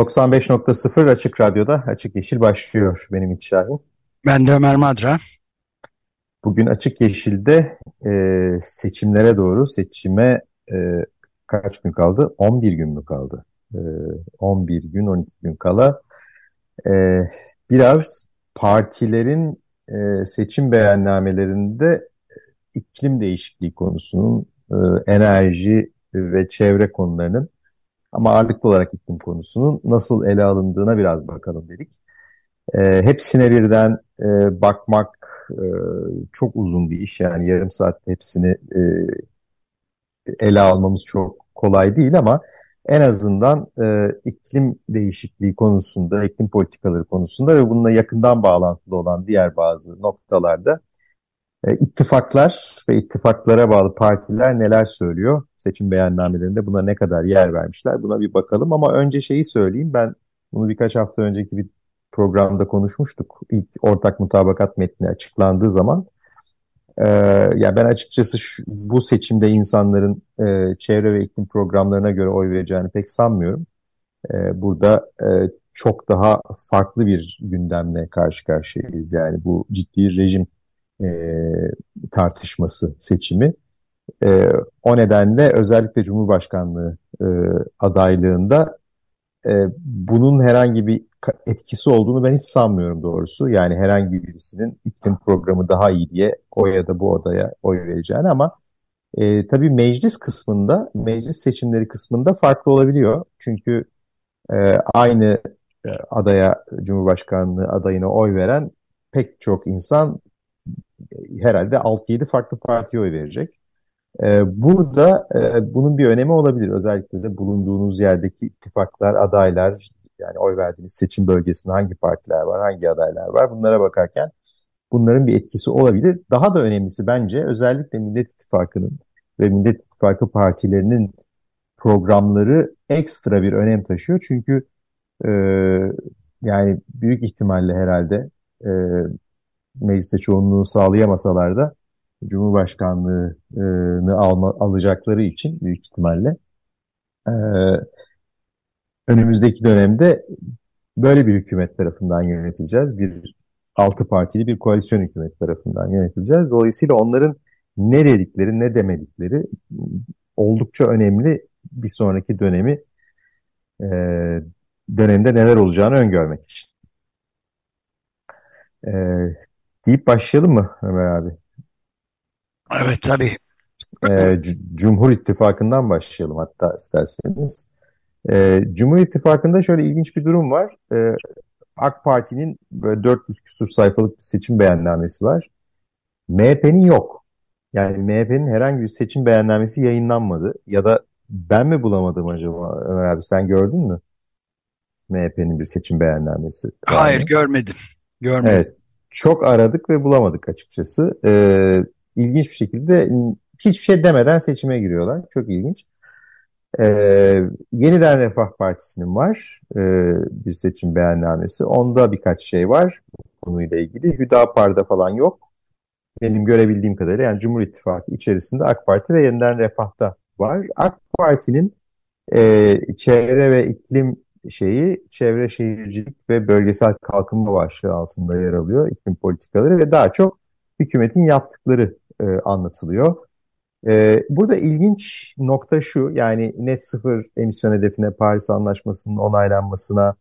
95.0 Açık Radyo'da Açık Yeşil başlıyor benim İç Şahin. Ben de Ömer Madra. Bugün Açık Yeşil'de e, seçimlere doğru seçime e, kaç gün kaldı? 11 gün mü kaldı? E, 11 gün 12 gün kala e, biraz partilerin e, seçim beyannamelerinde iklim değişikliği konusunun, e, enerji ve çevre konularının ama ağırlıklı olarak iklim konusunun nasıl ele alındığına biraz bakalım dedik. E, hepsine birden e, bakmak e, çok uzun bir iş. Yani yarım saatte hepsini e, ele almamız çok kolay değil ama en azından e, iklim değişikliği konusunda, iklim politikaları konusunda ve bununla yakından bağlantılı olan diğer bazı noktalarda e, ittifaklar ve ittifaklara bağlı partiler neler söylüyor? Seçim beyannamelerinde buna ne kadar yer vermişler? Buna bir bakalım ama önce şeyi söyleyeyim. Ben bunu birkaç hafta önceki bir programda konuşmuştuk. İlk ortak mutabakat metni açıklandığı zaman e, ya ben açıkçası şu, bu seçimde insanların e, çevre ve iklim programlarına göre oy vereceğini pek sanmıyorum. E, burada e, çok daha farklı bir gündemle karşı karşıyayız. Yani bu ciddi rejim e, tartışması seçimi. E, o nedenle özellikle Cumhurbaşkanlığı e, adaylığında e, bunun herhangi bir etkisi olduğunu ben hiç sanmıyorum doğrusu. Yani herhangi birisinin iklim programı daha iyi diye o ya da bu odaya oy vereceğini ama e, tabii meclis kısmında, meclis seçimleri kısmında farklı olabiliyor. Çünkü e, aynı e, adaya, Cumhurbaşkanlığı adayına oy veren pek çok insan herhalde 6-7 farklı partiye oy verecek. Ee, burada e, bunun bir önemi olabilir. Özellikle de bulunduğunuz yerdeki ittifaklar, adaylar, yani oy verdiğiniz seçim bölgesinde hangi partiler var, hangi adaylar var bunlara bakarken bunların bir etkisi olabilir. Daha da önemlisi bence özellikle Millet İttifakı'nın ve Millet İttifakı partilerinin programları ekstra bir önem taşıyor. Çünkü e, yani büyük ihtimalle herhalde e, mecliste çoğunluğu sağlayamasalar da Cumhurbaşkanlığını alma, alacakları için büyük ihtimalle e, önümüzdeki dönemde böyle bir hükümet tarafından yönetileceğiz. Bir altı partili bir koalisyon hükümet tarafından yönetileceğiz. Dolayısıyla onların ne dedikleri ne demedikleri oldukça önemli bir sonraki dönemi e, dönemde neler olacağını öngörmek için. E, deyip başlayalım mı Ömer abi? Evet tabii. Ee, Cumhur İttifakı'ndan başlayalım hatta isterseniz. Ee, Cumhur İttifakı'nda şöyle ilginç bir durum var. Ee, AK Parti'nin böyle 400 küsur sayfalık bir seçim beyannamesi var. MHP'nin yok. Yani MHP'nin herhangi bir seçim beyannamesi yayınlanmadı. Ya da ben mi bulamadım acaba Ömer abi sen gördün mü? MHP'nin bir seçim beyannamesi. Hayır görmedim. Görmedim. Evet çok aradık ve bulamadık açıkçası. Ee, ilginç bir şekilde hiçbir şey demeden seçime giriyorlar. Çok ilginç. Ee, Yeniden Refah Partisi'nin var e, bir seçim beyannamesi. Onda birkaç şey var konuyla ilgili. Hüdapar'da falan yok. Benim görebildiğim kadarıyla yani Cumhur İttifakı içerisinde AK Parti ve Yeniden Refah'ta var. AK Parti'nin e, çevre ve iklim şeyi çevre şehircilik ve bölgesel kalkınma başlığı altında yer alıyor iklim politikaları ve daha çok hükümetin yaptıkları e, anlatılıyor. E, burada ilginç nokta şu yani net sıfır emisyon hedefine Paris Anlaşması'nın onaylanmasına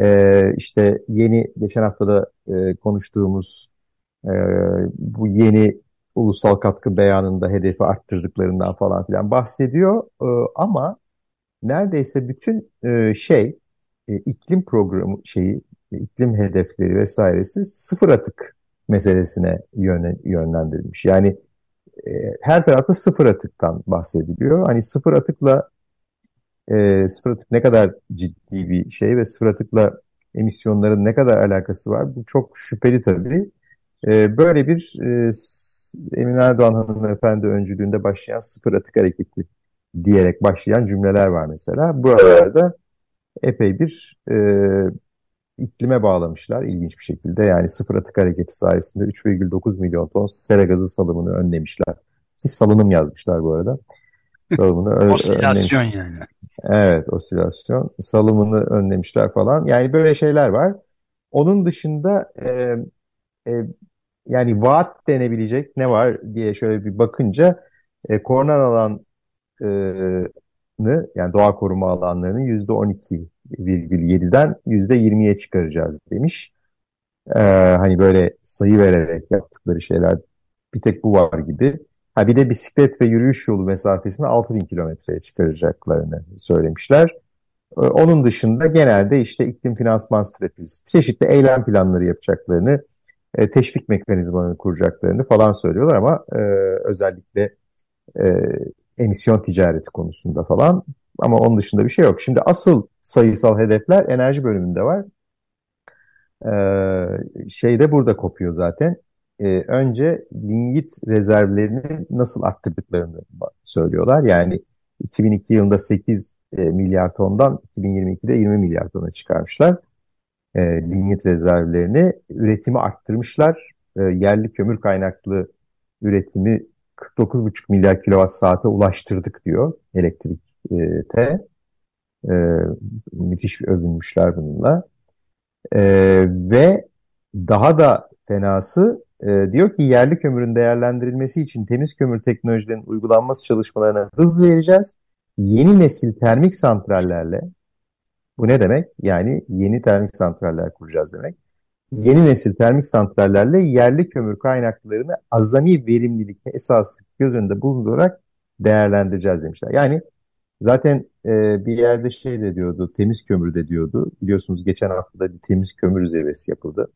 e, işte yeni geçen haftada e, konuştuğumuz e, bu yeni ulusal katkı beyanında hedefi arttırdıklarından falan filan bahsediyor e, ama neredeyse bütün e, şey e, iklim programı şeyi iklim hedefleri vesairesi sıfır atık meselesine yönlendirilmiş. Yani e, her tarafta sıfır atıktan bahsediliyor. Hani sıfır atıkla e, sıfır atık ne kadar ciddi bir şey ve sıfır atıkla emisyonların ne kadar alakası var? Bu çok şüpheli tabii. E, böyle bir e, Emin Erdoğan hanımefendi öncülüğünde başlayan sıfır atık hareketi diyerek başlayan cümleler var mesela. Buralarda epey bir e, iklime bağlamışlar ilginç bir şekilde. Yani sıfır atık hareketi sayesinde 3,9 milyon ton sera gazı salımını önlemişler. Ki salınım yazmışlar bu arada. Salımını Osilasyon yani. Evet, osilasyon. Salımını önlemişler falan. Yani böyle şeyler var. Onun dışında e, e, yani vaat denebilecek ne var diye şöyle bir bakınca e, korunan alanı yani doğa koruma alanlarını %12,7'den %20'ye çıkaracağız demiş. Ee, hani böyle sayı vererek yaptıkları şeyler bir tek bu var gibi. Ha bir de bisiklet ve yürüyüş yolu mesafesini 6000 kilometreye çıkaracaklarını söylemişler. Ee, onun dışında genelde işte iklim finansman stratejisi, çeşitli eylem planları yapacaklarını, e, teşvik mekanizmalarını kuracaklarını falan söylüyorlar ama e, özellikle e, emisyon ticareti konusunda falan. Ama onun dışında bir şey yok. Şimdi asıl sayısal hedefler enerji bölümünde var. Ee, şey de burada kopuyor zaten. Ee, önce linyit rezervlerini nasıl arttırdıklarını söylüyorlar. Yani 2002 yılında 8 e, milyar tondan 2022'de 20 milyar tona çıkarmışlar. E, linyit rezervlerini üretimi arttırmışlar. E, yerli kömür kaynaklı üretimi 49,5 milyar kilowatt saate ulaştırdık diyor elektrikte. E, müthiş bir övünmüşler bununla. E, ve daha da fenası e, diyor ki yerli kömürün değerlendirilmesi için temiz kömür teknolojilerinin uygulanması çalışmalarına hız vereceğiz. Yeni nesil termik santrallerle bu ne demek? Yani yeni termik santraller kuracağız demek yeni nesil termik santrallerle yerli kömür kaynaklarını azami verimlilik esas göz önünde bulundurarak değerlendireceğiz demişler. Yani zaten e, bir yerde şey de diyordu, temiz kömür de diyordu. Biliyorsunuz geçen hafta da bir temiz kömür zirvesi yapıldı.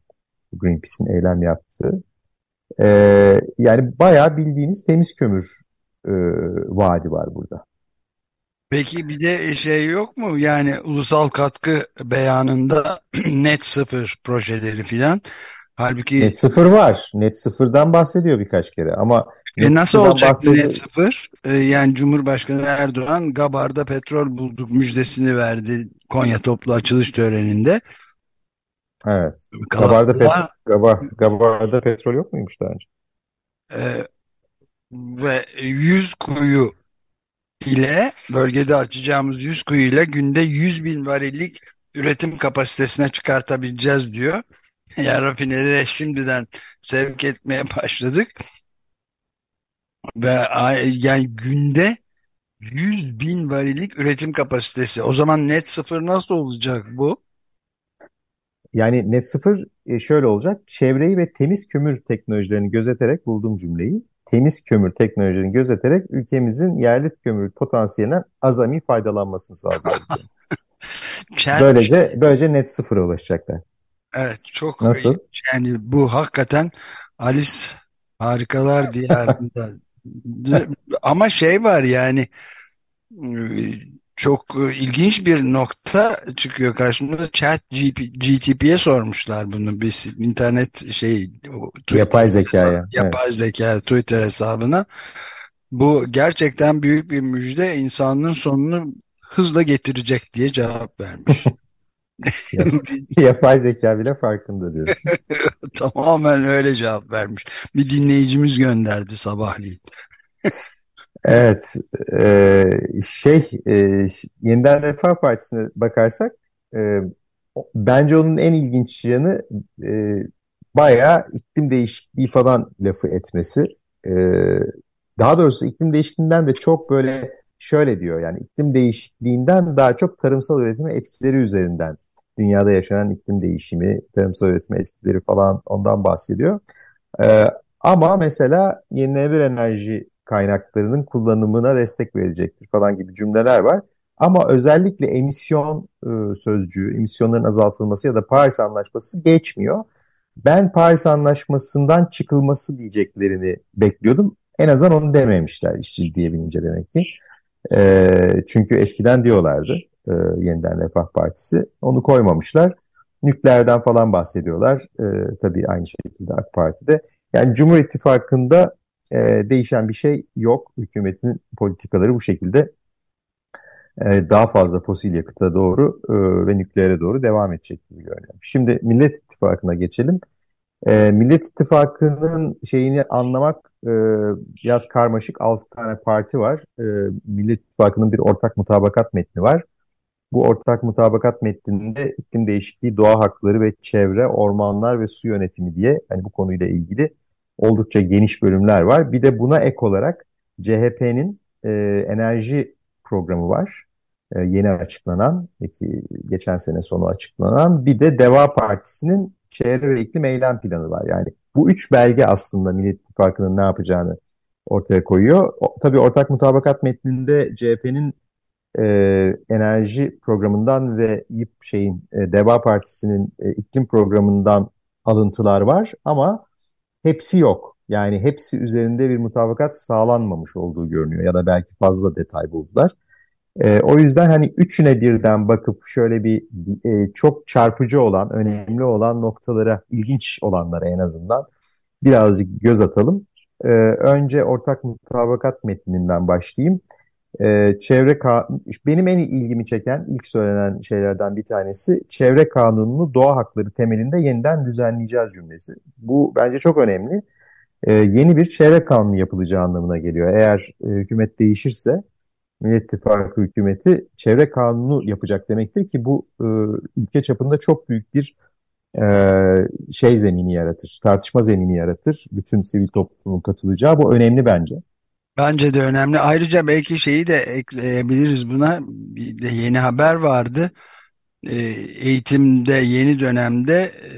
Greenpeace'in eylem yaptığı. E, yani bayağı bildiğiniz temiz kömür e, vaadi var burada. Peki bir de şey yok mu yani ulusal katkı beyanında net sıfır projeleri filan. Halbuki net sıfır var. Net sıfırdan bahsediyor birkaç kere ama e nasıl olacak bahsediyor... net sıfır? Ee, yani Cumhurbaşkanı Erdoğan Gabar'da petrol bulduk müjdesini verdi Konya toplu açılış töreninde. Evet. Gabar'da, pet Gabar, Gabar'da petrol yok muymuş daha önce? Ee, ve 100 kuyu ile bölgede açacağımız 100 kuyu ile günde 100 bin varillik üretim kapasitesine çıkartabileceğiz diyor. Yani rafinelere şimdiden sevk etmeye başladık. Ve yani günde 100 bin varillik üretim kapasitesi. O zaman net sıfır nasıl olacak bu? Yani net sıfır e, şöyle olacak. Çevreyi ve temiz kömür teknolojilerini gözeterek buldum cümleyi temiz kömür teknolojilerini gözeterek ülkemizin yerli kömür potansiyelinden azami faydalanmasını sağlayacağız. böylece böylece net sıfıra ulaşacaklar. Evet çok Nasıl? yani bu hakikaten Alice harikalar diyarında ama şey var yani çok e, ilginç bir nokta çıkıyor karşımıza. Chat GTP'ye sormuşlar bunu bir internet şey Twitter yapay zekaya. Yapay evet. zeka Twitter hesabına. Bu gerçekten büyük bir müjde insanlığın sonunu hızla getirecek diye cevap vermiş. yapay zeka bile farkında diyorsun. Tamamen öyle cevap vermiş. Bir dinleyicimiz gönderdi sabahleyin. Evet, e, şey e, yeniden Refah Partisi'ne bakarsak e, bence onun en ilginç yanı e, bayağı iklim değişikliği falan lafı etmesi. E, daha doğrusu iklim değişikliğinden de çok böyle şöyle diyor yani iklim değişikliğinden daha çok tarımsal üretime etkileri üzerinden dünyada yaşanan iklim değişimi, tarımsal üretime etkileri falan ondan bahsediyor. E, ama mesela yenilenebilir enerji kaynaklarının kullanımına destek verecektir falan gibi cümleler var. Ama özellikle emisyon e, sözcüğü, emisyonların azaltılması ya da Paris Anlaşması geçmiyor. Ben Paris Anlaşması'ndan çıkılması diyeceklerini bekliyordum. En azından onu dememişler işçi diye binince demek ki. E, çünkü eskiden diyorlardı e, yeniden Refah Partisi. Onu koymamışlar. Nükleerden falan bahsediyorlar. E, tabii aynı şekilde AK Parti'de. Yani Cumhur İttifakı'nda e, değişen bir şey yok. Hükümetin politikaları bu şekilde e, daha fazla fosil yakıta doğru e, ve nükleere doğru devam edecek gibi görünüyor. Şimdi Millet İttifakı'na geçelim. E, Millet İttifakı'nın şeyini anlamak e, biraz karmaşık. 6 tane parti var. E, Millet İttifakı'nın bir ortak mutabakat metni var. Bu ortak mutabakat metninde iklim değişikliği, doğa hakları ve çevre, ormanlar ve su yönetimi diye yani bu konuyla ilgili oldukça geniş bölümler var. Bir de buna ek olarak CHP'nin e, enerji programı var. E, yeni açıklanan, ki geçen sene sonu açıklanan. Bir de Deva Partisi'nin çevre ve iklim eylem planı var. Yani bu üç belge aslında Millet İttifakı'nın ne yapacağını ortaya koyuyor. O, tabii ortak mutabakat metninde CHP'nin e, enerji programından ve İP şeyin e, Deva Partisi'nin e, iklim programından alıntılar var ama hepsi yok. Yani hepsi üzerinde bir mutabakat sağlanmamış olduğu görünüyor ya da belki fazla detay buldular. E, o yüzden hani üçüne birden bakıp şöyle bir e, çok çarpıcı olan, önemli olan noktalara, ilginç olanlara en azından birazcık göz atalım. E, önce ortak mutabakat metninden başlayayım. E, çevre benim en ilgimi çeken ilk söylenen şeylerden bir tanesi çevre kanununu doğa hakları temelinde yeniden düzenleyeceğiz cümlesi. Bu bence çok önemli. E, yeni bir çevre kanunu yapılacağı anlamına geliyor. Eğer e, hükümet değişirse Millet İttifakı hükümeti çevre kanunu yapacak demektir ki bu e, ülke çapında çok büyük bir e, şey zemini yaratır, tartışma zemini yaratır. Bütün sivil toplumun katılacağı bu önemli bence. Bence de önemli. Ayrıca belki şeyi de ekleyebiliriz buna. Bir de yeni haber vardı. E, eğitimde yeni dönemde e,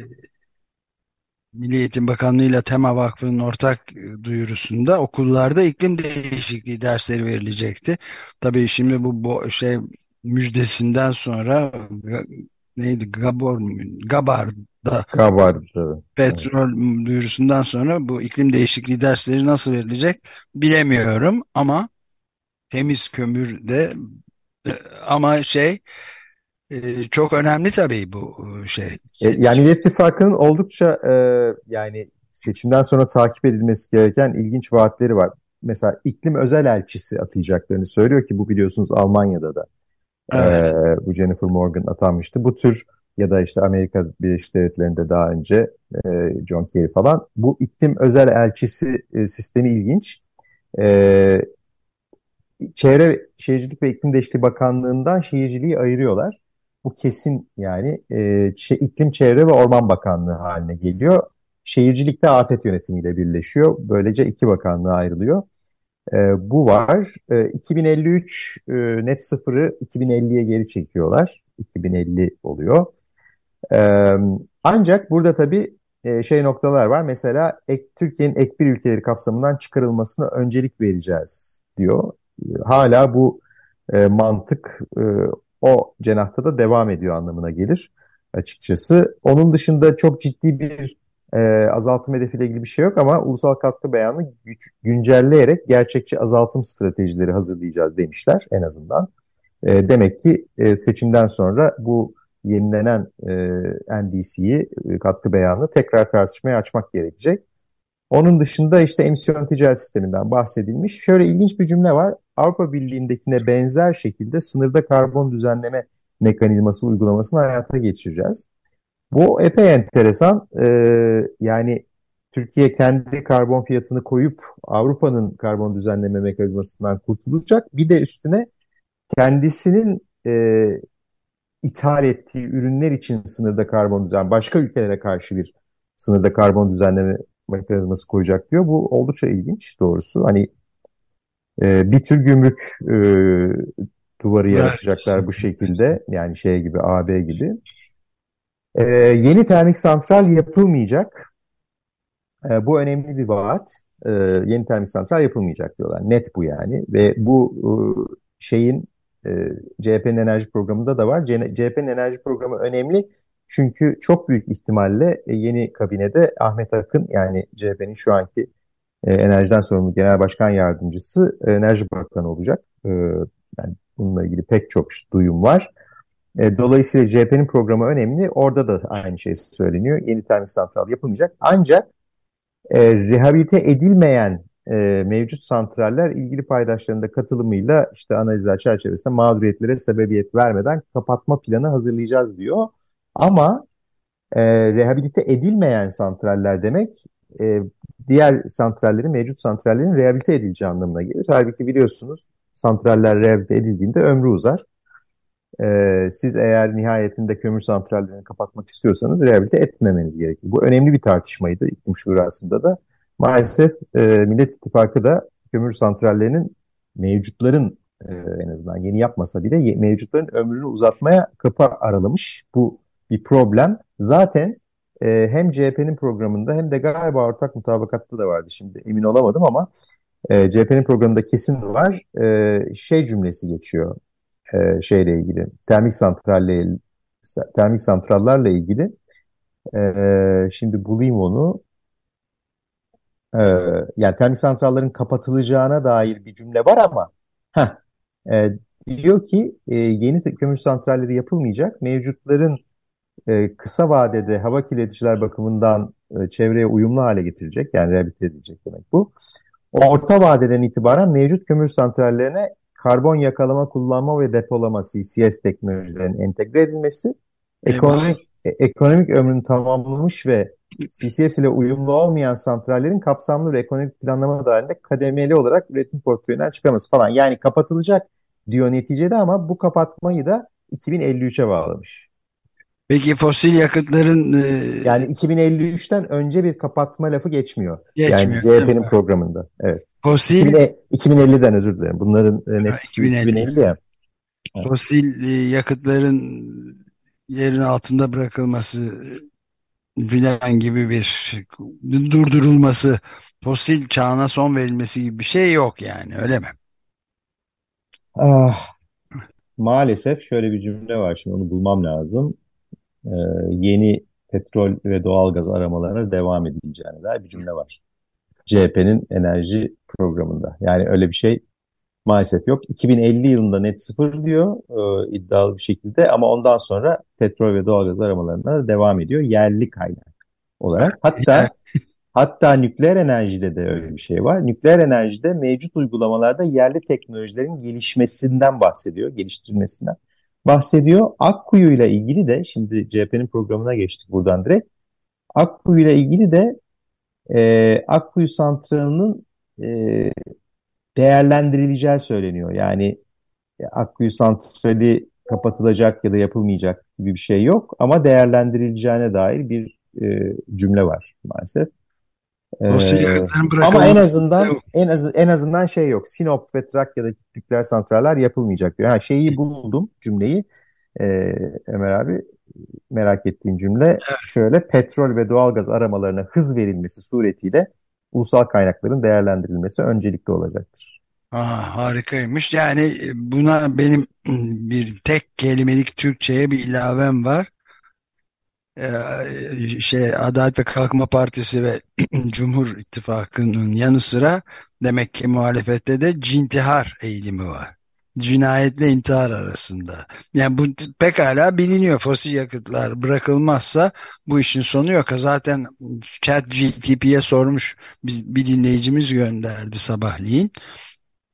Milli Eğitim Bakanlığı ile Tema Vakfı'nın ortak e, duyurusunda okullarda iklim değişikliği dersleri verilecekti. Tabii şimdi bu, bu şey müjdesinden sonra neydi Gabor Gabar'da Gabar'da petrol evet. duyurusundan sonra bu iklim değişikliği dersleri nasıl verilecek bilemiyorum ama temiz kömür de e, ama şey ee, çok önemli tabii bu e, şey. E, yani Millet İttifakı'nın oldukça e, yani seçimden sonra takip edilmesi gereken ilginç vaatleri var. Mesela iklim özel elçisi atayacaklarını söylüyor ki bu biliyorsunuz Almanya'da da evet. e, bu Jennifer Morgan atanmıştı. Bu tür ya da işte Amerika Birleşik Devletleri'nde daha önce e, John Kerry falan bu iklim özel elçisi e, sistemi ilginç. E, Çevre Şehircilik ve İklim Değişikliği Bakanlığı'ndan şehirciliği ayırıyorlar. Bu kesin yani e, iklim Çevre ve Orman Bakanlığı haline geliyor. Şehircilikte afet yönetimiyle birleşiyor. Böylece iki bakanlığa ayrılıyor. E, bu var. E, 2053 e, net sıfırı 2050'ye geri çekiyorlar. 2050 oluyor. E, ancak burada tabii e, şey noktalar var. Mesela ek, Türkiye'nin ek bir ülkeleri kapsamından çıkarılmasına öncelik vereceğiz diyor. Hala bu e, mantık e, o cenahta da devam ediyor anlamına gelir açıkçası. Onun dışında çok ciddi bir e, azaltım hedefiyle ilgili bir şey yok ama ulusal katkı beyanı güç, güncelleyerek gerçekçi azaltım stratejileri hazırlayacağız demişler en azından. E, demek ki e, seçimden sonra bu yenilenen e, NDC'yi e, katkı beyanı tekrar tartışmaya açmak gerekecek. Onun dışında işte emisyon ticaret sisteminden bahsedilmiş. Şöyle ilginç bir cümle var. Avrupa Birliği'ndekine benzer şekilde sınırda karbon düzenleme mekanizması uygulamasını hayata geçireceğiz. Bu epey enteresan. Ee, yani Türkiye kendi karbon fiyatını koyup Avrupa'nın karbon düzenleme mekanizmasından kurtulacak. Bir de üstüne kendisinin e, ithal ettiği ürünler için sınırda karbon düzen, başka ülkelere karşı bir sınırda karbon düzenleme mekanizması koyacak diyor. Bu oldukça ilginç doğrusu. Hani e, bir tür gümrük e, duvarı yaratacaklar bu şekilde. Yani şey gibi AB gibi. E, yeni termik santral yapılmayacak. E, bu önemli bir vaat. E, yeni termik santral yapılmayacak diyorlar. Net bu yani. Ve bu e, şeyin e, CHP'nin enerji programında da var. CHP'nin enerji programı önemli. Çünkü çok büyük ihtimalle e, yeni kabinede Ahmet Akın yani CHP'nin şu anki e, enerjiden sorumlu genel başkan yardımcısı e, enerji bakanı olacak. E, yani bununla ilgili pek çok duyum var. E, dolayısıyla CHP'nin programı önemli. Orada da aynı şey söyleniyor. Yeni termik santral yapılmayacak. Ancak e, rehabilite edilmeyen e, mevcut santraller ilgili paydaşlarının da katılımıyla işte analizler çerçevesinde mağduriyetlere sebebiyet vermeden kapatma planı hazırlayacağız diyor. Ama e, rehabilite edilmeyen santraller demek e, diğer santrallerin, mevcut santrallerin rehabilite edileceği anlamına gelir. Halbuki biliyorsunuz santraller rehabilite edildiğinde ömrü uzar. E, siz eğer nihayetinde kömür santrallerini kapatmak istiyorsanız rehabilite etmemeniz gerekir. Bu önemli bir tartışmaydı iklim şurasında da. Maalesef e, Millet İttifakı da kömür santrallerinin mevcutların e, en azından yeni yapmasa bile mevcutların ömrünü uzatmaya kapı aralamış. Bu bir problem. Zaten e, hem CHP'nin programında hem de galiba ortak mutabakatta da vardı şimdi emin olamadım ama e, CHP'nin programında kesin var. E, şey cümlesi geçiyor e, şeyle ilgili termik santralle termik santrallarla ilgili. E, şimdi bulayım onu. E, yani termik santrallerin kapatılacağına dair bir cümle var ama heh, diyor ki yeni kömür santralleri yapılmayacak. Mevcutların kısa vadede hava kirleticiler bakımından çevreye uyumlu hale getirecek. Yani rehabilite edilecek demek bu. Orta vadeden itibaren mevcut kömür santrallerine karbon yakalama, kullanma ve depolama CCS teknolojilerinin entegre edilmesi, ekonomik, e, ekonomik ömrünü tamamlamış ve CCS ile uyumlu olmayan santrallerin kapsamlı ve ekonomik planlama dahilinde kademeli olarak üretim portföyünden çıkaması falan. Yani kapatılacak diyor neticede ama bu kapatmayı da 2053'e bağlamış. Peki fosil yakıtların... E... Yani 2053'ten önce bir kapatma lafı geçmiyor. geçmiyor yani CHP'nin programında. Evet. Fosil... 2050'den özür dilerim. Bunların e, net 2050, 2050 ya. Fosil e, yakıtların yerin altında bırakılması filan gibi bir durdurulması, fosil çağına son verilmesi gibi bir şey yok yani öyle mi? Ah, maalesef şöyle bir cümle var şimdi onu bulmam lazım e, yeni petrol ve doğalgaz aramalarına devam edileceğine dair bir cümle var. CHP'nin enerji programında. Yani öyle bir şey maalesef yok. 2050 yılında net sıfır diyor e, iddialı bir şekilde ama ondan sonra petrol ve doğalgaz aramalarına devam ediyor yerli kaynak olarak. Hatta hatta nükleer enerjide de öyle bir şey var. Nükleer enerjide mevcut uygulamalarda yerli teknolojilerin gelişmesinden bahsediyor, geliştirilmesinden bahsediyor. Akkuyu ile ilgili de şimdi CHP'nin programına geçtik buradan direkt. Akkuyu ile ilgili de e, Akkuyu santralının e, değerlendirileceği söyleniyor. Yani e, Akkuyu santrali kapatılacak ya da yapılmayacak gibi bir şey yok ama değerlendirileceğine dair bir e, cümle var maalesef. Ee, ama en azından en az en azından şey yok. Sinop ve Trakya'daki nükleer santraller yapılmayacak diyor. Ha şeyi buldum cümleyi. Ee, Ömer abi merak ettiğin cümle şöyle petrol ve doğalgaz aramalarına hız verilmesi suretiyle ulusal kaynakların değerlendirilmesi öncelikli olacaktır. Aa, harikaymış. Yani buna benim bir tek kelimelik Türkçe'ye bir ilavem var. Ee, şey Adalet ve Kalkınma Partisi ve Cumhur İttifakı'nın yanı sıra demek ki muhalefette de cintihar eğilimi var. Cinayetle intihar arasında. Yani bu pekala biliniyor fosil yakıtlar bırakılmazsa bu işin sonu yok. Zaten chat GTP'ye sormuş bir dinleyicimiz gönderdi sabahleyin.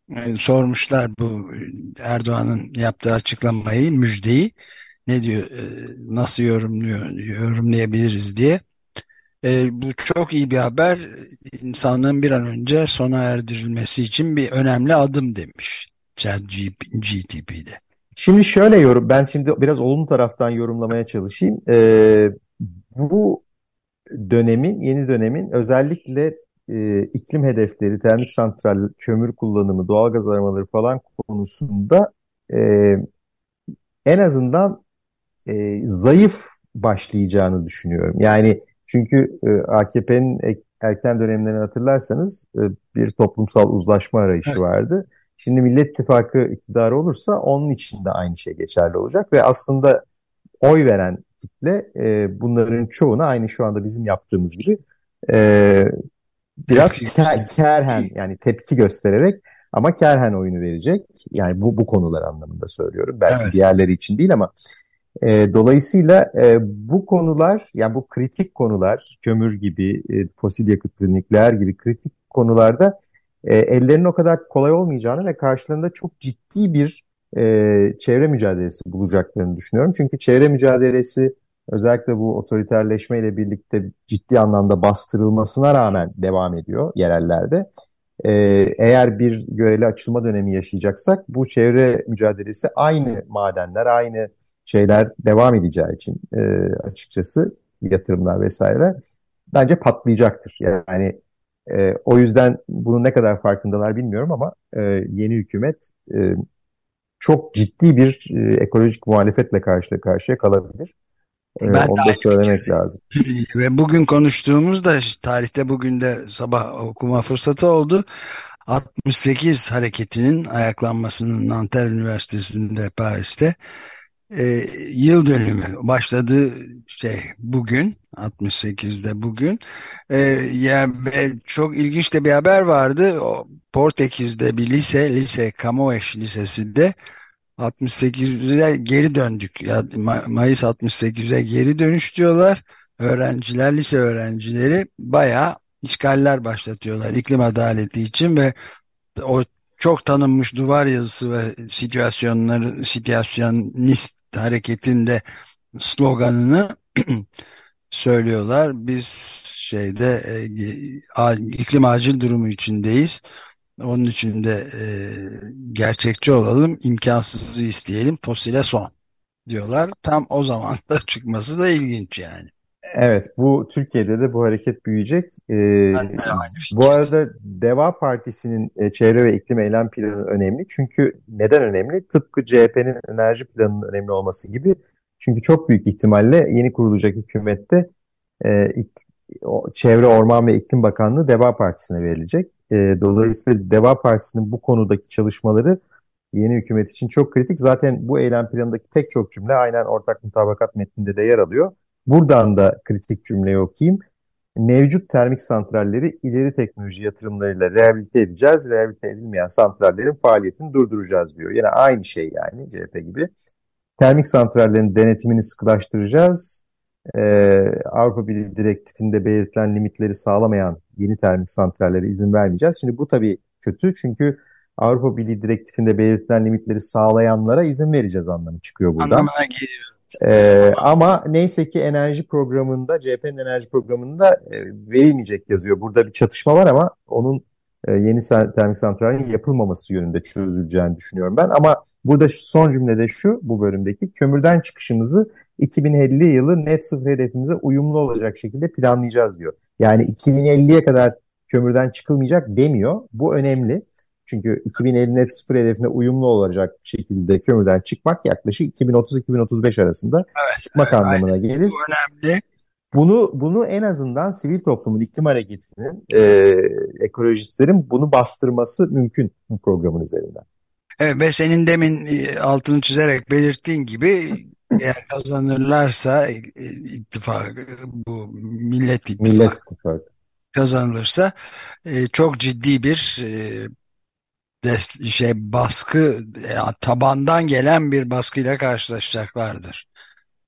Yani sormuşlar bu Erdoğan'ın yaptığı açıklamayı, müjdeyi ne diyor e, nasıl yorumluyor yorumlayabiliriz diye. E, bu çok iyi bir haber. İnsanlığın bir an önce sona erdirilmesi için bir önemli adım demiş ChatGPT'de. Şimdi şöyle yorum, ben şimdi biraz olumlu taraftan yorumlamaya çalışayım. E, bu dönemin, yeni dönemin özellikle e, iklim hedefleri, termik santral, kömür kullanımı, doğalgaz aramaları falan konusunda e, en azından e, zayıf başlayacağını düşünüyorum. Yani çünkü e, AKP'nin erken dönemlerini hatırlarsanız e, bir toplumsal uzlaşma arayışı evet. vardı. Şimdi Millet İttifakı iktidarı olursa onun için de aynı şey geçerli olacak ve aslında oy veren kitle e, bunların çoğuna aynı şu anda bizim yaptığımız gibi e, biraz kerhen yani tepki göstererek ama kerhen oyunu verecek. Yani bu, bu konular anlamında söylüyorum. Belki Evet. diğerleri için değil ama e, dolayısıyla e, bu konular, yani bu kritik konular, kömür gibi, e, fosil yakıtlı, nükleer gibi kritik konularda e, ellerinin o kadar kolay olmayacağını ve karşılarında çok ciddi bir e, çevre mücadelesi bulacaklarını düşünüyorum. Çünkü çevre mücadelesi özellikle bu otoriterleşmeyle birlikte ciddi anlamda bastırılmasına rağmen devam ediyor yerellerde. E, eğer bir göreli açılma dönemi yaşayacaksak bu çevre mücadelesi aynı madenler, aynı şeyler devam edeceği için e, açıkçası yatırımlar vesaire bence patlayacaktır. Yani e, o yüzden bunun ne kadar farkındalar bilmiyorum ama e, yeni hükümet e, çok ciddi bir e, ekolojik muhalefetle karşı karşıya kalabilir. E, Ben onu da söylemek lazım. Ve bugün konuştuğumuzda tarihte bugün de sabah okuma fırsatı oldu. 68 hareketinin ayaklanmasının Nanterre Üniversitesi'nde Paris'te e, yıl dönümü başladığı şey bugün 68'de bugün e, ya ve çok ilginç de bir haber vardı. O Portekiz'de bir lise, lise Camões Lisesi'nde 68'e geri döndük. Ya, Ma- Mayıs 68'e geri dönüş diyorlar. Öğrenciler, lise öğrencileri bayağı işgaller başlatıyorlar iklim adaleti için ve o çok tanınmış duvar yazısı ve situasyonları, situasyonist hareketinde sloganını söylüyorlar. Biz şeyde e, iklim acil durumu içindeyiz. Onun için de e, gerçekçi olalım, imkansızı isteyelim, fosile son diyorlar. Tam o zaman da çıkması da ilginç yani. Evet, bu Türkiye'de de bu hareket büyüyecek. Ee, Ben de aynı bu arada Deva Partisi'nin e, çevre ve iklim eylem planı önemli. Çünkü neden önemli? Tıpkı CHP'nin enerji planının önemli olması gibi. Çünkü çok büyük ihtimalle yeni kurulacak hükümette e, Çevre, Orman ve İklim Bakanlığı Deva Partisi'ne verilecek. E, dolayısıyla Deva Partisi'nin bu konudaki çalışmaları yeni hükümet için çok kritik. Zaten bu eylem planındaki pek çok cümle aynen ortak mutabakat metninde de yer alıyor. Buradan da kritik cümleyi okuyayım. Mevcut termik santralleri ileri teknoloji yatırımlarıyla rehabilite edeceğiz. Rehabilite edilmeyen santrallerin faaliyetini durduracağız diyor. Yine aynı şey yani CHP gibi. Termik santrallerin denetimini sıkılaştıracağız. Ee, Avrupa Birliği direktifinde belirtilen limitleri sağlamayan yeni termik santrallere izin vermeyeceğiz. Şimdi bu tabii kötü çünkü Avrupa Birliği direktifinde belirtilen limitleri sağlayanlara izin vereceğiz anlamı çıkıyor buradan. Anlamına geliyor. Ee, ama neyse ki enerji programında, CHP'nin enerji programında e, verilmeyecek yazıyor. Burada bir çatışma var ama onun e, yeni termik santralin yapılmaması yönünde çözüleceğini düşünüyorum ben. Ama burada son cümlede şu, bu bölümdeki kömürden çıkışımızı 2050 yılı net sıfır hedefimize uyumlu olacak şekilde planlayacağız diyor. Yani 2050'ye kadar kömürden çıkılmayacak demiyor. Bu önemli. Çünkü 2050 net sıfır hedefine uyumlu olacak şekilde kömürden çıkmak yaklaşık 2030-2035 arasında Evet, çıkmak evet, anlamına gelir. Bu önemli. Bunu bunu en azından sivil toplumun, iklim hareketinin, e, ekolojistlerin bunu bastırması mümkün bu programın üzerinden. Evet, ve senin demin e, altını çizerek belirttiğin gibi eğer kazanırlarsa e, ittifak bu Millet İttifakı Millet İttifakı. kazanılırsa e, çok ciddi bir dest- şey baskı e, tabandan gelen bir baskıyla karşılaşacaklardır.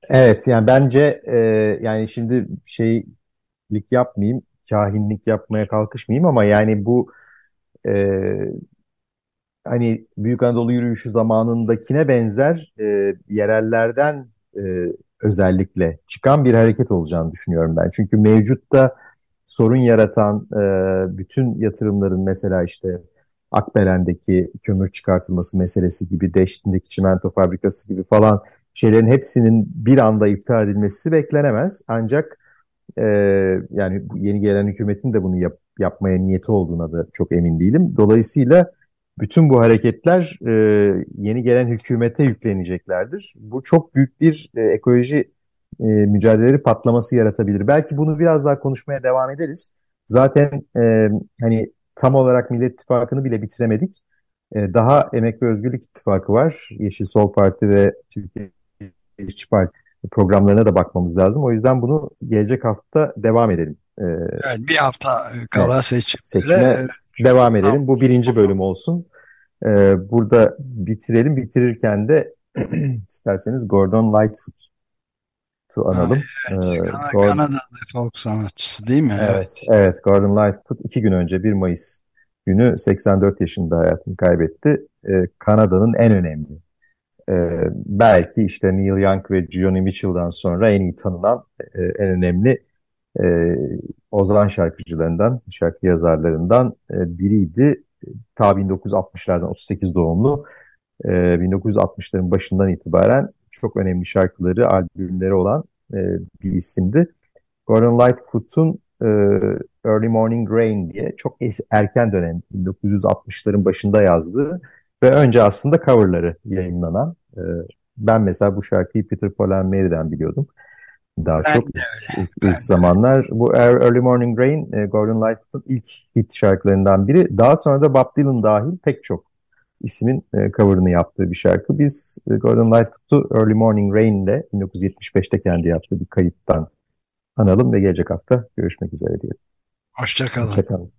Evet yani bence e, yani şimdi şeylik yapmayayım, kahinlik yapmaya kalkışmayayım ama yani bu e, hani Büyük Anadolu Yürüyüşü zamanındakine benzer e, yerellerden e, özellikle çıkan bir hareket olacağını düşünüyorum ben. Çünkü mevcutta sorun yaratan e, bütün yatırımların mesela işte Akbelen'deki kömür çıkartılması meselesi gibi, Deştin'deki çimento fabrikası gibi falan şeylerin hepsinin bir anda iptal edilmesi beklenemez. Ancak e, yani yeni gelen hükümetin de bunu yap, yapmaya niyeti olduğuna da çok emin değilim. Dolayısıyla bütün bu hareketler e, yeni gelen hükümete yükleneceklerdir. Bu çok büyük bir e, ekoloji e, mücadeleleri patlaması yaratabilir. Belki bunu biraz daha konuşmaya devam ederiz. Zaten e, hani tam olarak Millet İttifakı'nı bile bitiremedik. E, daha Emek ve Özgürlük İttifakı var. Yeşil Sol Parti ve Türkiye İşçi Parti programlarına da bakmamız lazım. O yüzden bunu gelecek hafta devam edelim. E, Evet, bir hafta kala Evet, seçimlere seçime e, devam edelim. Bu birinci bölüm olsun. E, burada bitirelim. Bitirirken de isterseniz Gordon Lightfoot'u analım. Evet, Ee, Kan- Gordon- Kanadalı folk sanatçısı değil mi? Evet, evet. Gordon Lightfoot iki gün önce 1 Mayıs günü 84 yaşında hayatını kaybetti. Ee, Kanada'nın en önemli, e, belki işte Neil Young ve Joni Mitchell'dan sonra en iyi tanınan e, en önemli e, ozan şarkıcılarından, şarkı yazarlarından e, biriydi. Ta 1960'lardan 38 doğumlu. E, 1960'ların başından itibaren çok önemli şarkıları, albümleri olan e, bir isimdi. Gordon Lightfoot'un e, Early Morning Rain diye çok es- erken dönem 1960'ların başında yazdığı ve önce aslında coverları yayınlanan e, ben mesela bu şarkıyı Peter Paul and Mary'den biliyordum. Daha Ben çok ilk, ilk zamanlar. Bu Early Morning Rain e, Gordon Lightfoot'un ilk hit şarkılarından biri. Daha sonra da Bob Dylan dahil pek çok ismin e, coverını yaptığı bir şarkı. Biz e, Gordon Lightfoot'u Early Morning Rain'de 1975'te kendi yaptığı bir kayıttan analım ve gelecek hafta görüşmek üzere diyelim. Hoşça kalın. Hoşçakalın.